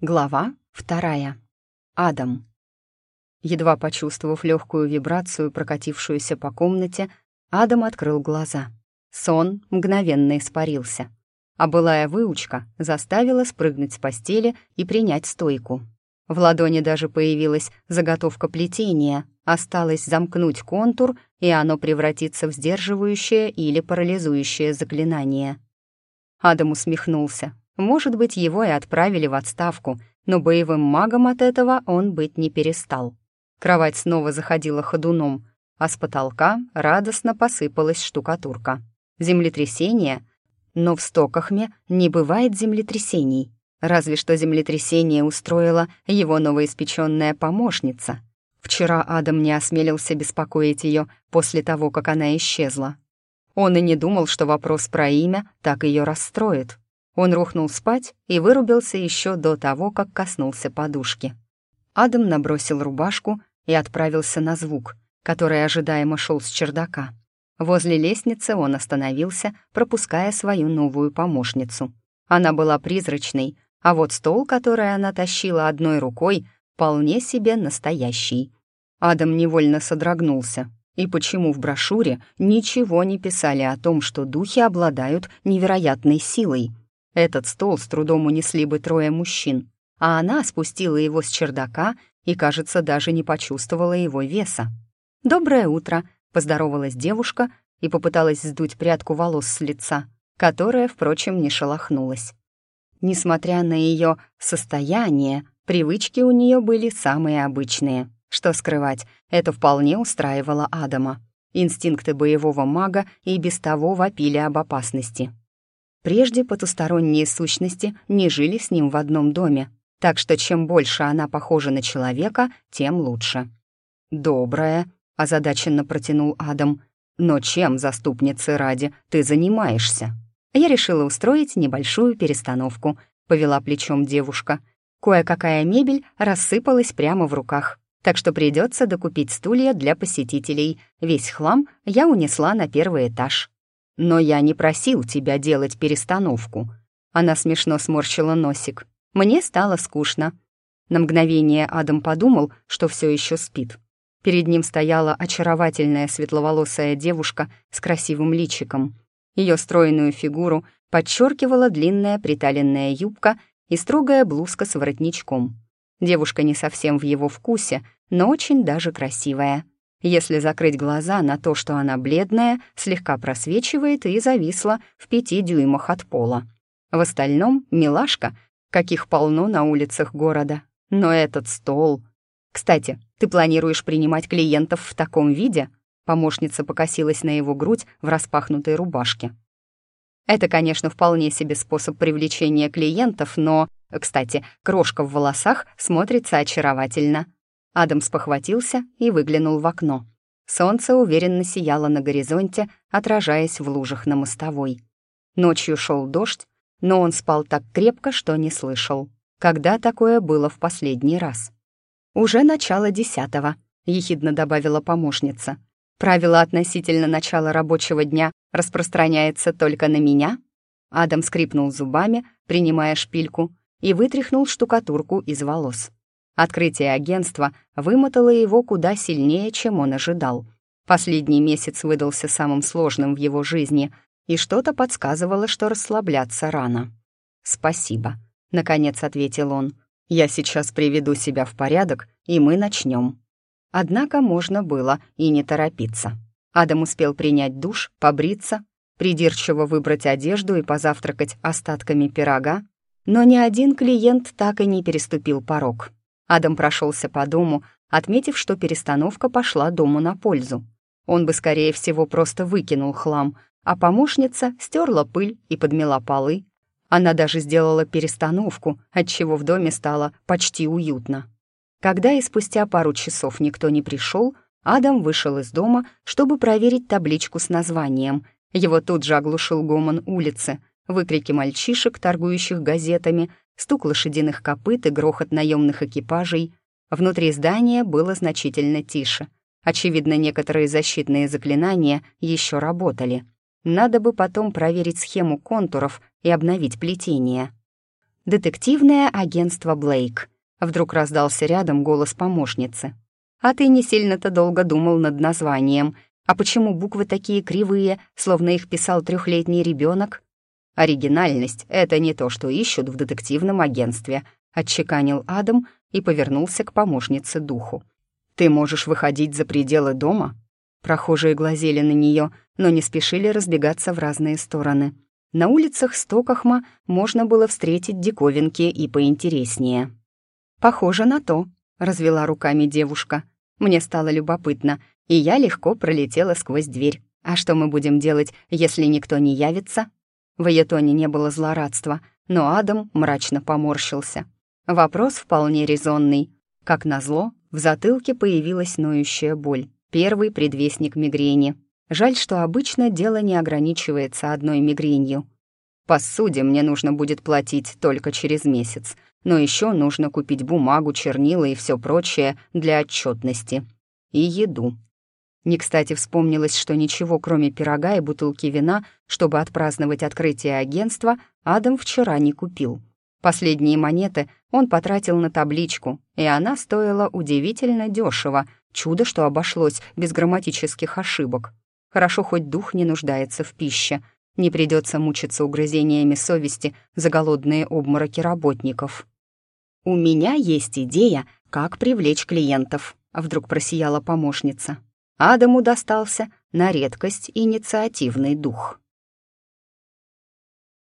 Глава вторая. Адам. Едва почувствовав легкую вибрацию, прокатившуюся по комнате, Адам открыл глаза. Сон мгновенно испарился. А былая выучка заставила спрыгнуть с постели и принять стойку. В ладони даже появилась заготовка плетения, осталось замкнуть контур, и оно превратится в сдерживающее или парализующее заклинание. Адам усмехнулся, может быть, его и отправили в отставку, но боевым магом от этого он быть не перестал. Кровать снова заходила ходуном, а с потолка радостно посыпалась штукатурка. Землетрясение? Но в Стокахме не бывает землетрясений. Разве что землетрясение устроила его новоиспеченная помощница. Вчера Адам не осмелился беспокоить ее после того, как она исчезла. Он и не думал, что вопрос про имя так ее расстроит. Он рухнул спать и вырубился еще до того, как коснулся подушки. Адам набросил рубашку и отправился на звук, который ожидаемо шел с чердака. Возле лестницы он остановился, пропуская свою новую помощницу. Она была призрачной, а вот стол, который она тащила одной рукой, вполне себе настоящий. Адам невольно содрогнулся. И почему в брошюре ничего не писали о том, что духи обладают невероятной силой? Этот стол с трудом унесли бы трое мужчин, а она спустила его с чердака и, кажется, даже не почувствовала его веса. «Доброе утро», — поздоровалась девушка и попыталась сдуть прядку волос с лица, которая, впрочем, не шелохнулась. Несмотря на ее состояние, привычки у нее были самые обычные. Что скрывать, это вполне устраивало Адама. Инстинкты боевого мага и без того вопили об опасности. Прежде потусторонние сущности не жили с ним в одном доме, так что чем больше она похожа на человека, тем лучше. «Добрая», — озадаченно протянул Адам. «Но чем, заступницы ради, ты занимаешься?» Я решила устроить небольшую перестановку, повела плечом девушка. Кое-какая мебель рассыпалась прямо в руках, так что придется докупить стулья для посетителей. Весь хлам я унесла на первый этаж. «Но я не просил тебя делать перестановку». Она смешно сморщила носик. «Мне стало скучно». На мгновение Адам подумал, что все еще спит. Перед ним стояла очаровательная светловолосая девушка с красивым личиком. Ее стройную фигуру подчеркивала длинная приталенная юбка и строгая блузка с воротничком. Девушка не совсем в его вкусе, но очень даже красивая. Если закрыть глаза на то, что она бледная, слегка просвечивает и зависла в пяти дюймах от пола. В остальном — милашка, каких полно на улицах города. Но этот стол... Кстати, ты планируешь принимать клиентов в таком виде? Помощница покосилась на его грудь в распахнутой рубашке. Это, конечно, вполне себе способ привлечения клиентов, но, кстати, крошка в волосах смотрится очаровательно. Адам спохватился и выглянул в окно. Солнце уверенно сияло на горизонте, отражаясь в лужах на мостовой. Ночью шел дождь, но он спал так крепко, что не слышал. Когда такое было в последний раз? «Уже начало десятого», — ехидно добавила помощница. «Правило относительно начала рабочего дня распространяется только на меня?» Адам скрипнул зубами, принимая шпильку, и вытряхнул штукатурку из волос. Открытие агентства вымотало его куда сильнее, чем он ожидал. Последний месяц выдался самым сложным в его жизни, и что-то подсказывало, что расслабляться рано. «Спасибо», — наконец ответил он. «Я сейчас приведу себя в порядок, и мы начнем». Однако можно было и не торопиться. Адам успел принять душ, побриться, придирчиво выбрать одежду и позавтракать остатками пирога, но ни один клиент так и не переступил порог. Адам прошелся по дому, отметив, что перестановка пошла дому на пользу. Он бы, скорее всего, просто выкинул хлам, а помощница стерла пыль и подмела полы. Она даже сделала перестановку, отчего в доме стало почти уютно. Когда и спустя пару часов никто не пришел, Адам вышел из дома, чтобы проверить табличку с названием. Его тут же оглушил гомон улицы, выкрики мальчишек, торгующих газетами, стук лошадиных копыт и грохот наемных экипажей. Внутри здания было значительно тише. Очевидно, некоторые защитные заклинания еще работали. Надо бы потом проверить схему контуров и обновить плетение. «Детективное агентство Блейк», — вдруг раздался рядом голос помощницы. «А ты не сильно-то долго думал над названием. А почему буквы такие кривые, словно их писал трехлетний ребенок? «Оригинальность — это не то, что ищут в детективном агентстве», — отчеканил Адам и повернулся к помощнице духу. «Ты можешь выходить за пределы дома?» Прохожие глазели на нее, но не спешили разбегаться в разные стороны. На улицах Стокахма можно было встретить диковинки и поинтереснее. «Похоже на то», — развела руками девушка. Мне стало любопытно, и я легко пролетела сквозь дверь. «А что мы будем делать, если никто не явится?» В ее тоне не было злорадства, но Адам мрачно поморщился. Вопрос вполне резонный. Как назло, в затылке появилась ноющая боль. Первый предвестник мигрени. Жаль, что обычно дело не ограничивается одной мигренью. По суде мне нужно будет платить только через месяц, но еще нужно купить бумагу, чернила и все прочее для отчетности. И еду. Не кстати вспомнилось, что ничего, кроме пирога и бутылки вина, чтобы отпраздновать открытие агентства, Адам вчера не купил. Последние монеты он потратил на табличку, и она стоила удивительно дешево. Чудо, что обошлось без грамматических ошибок. Хорошо, хоть дух не нуждается в пище. Не придется мучиться угрызениями совести за голодные обмороки работников. «У меня есть идея, как привлечь клиентов», — вдруг просияла помощница. Адаму достался на редкость инициативный дух.